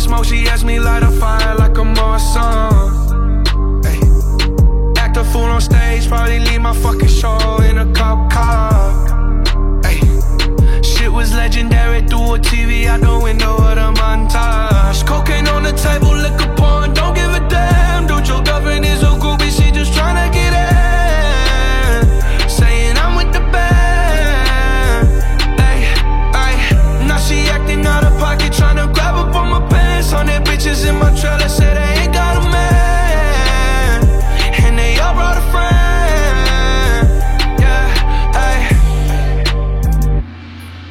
Smoke, she asked me light a fire like a Marsan. Hey,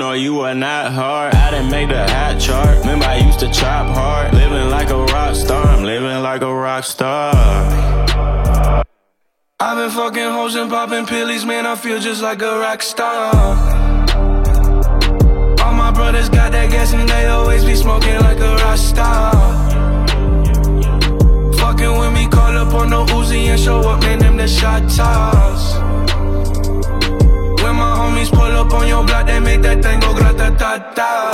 no, you are not hard. I didn't make the hat chart. Remember, I used to chop hard. Living like a rock star. I'm living like a rock star. I've been fucking hoes and popping pills, man. I feel just like a rock star. All my brothers got that gas and they always be smoking like a rock star. Fucking with me, call up on no Uzi and show up, man. Them the shot toss. When my homies pull up on your block, they te tengo grata, ta, ta.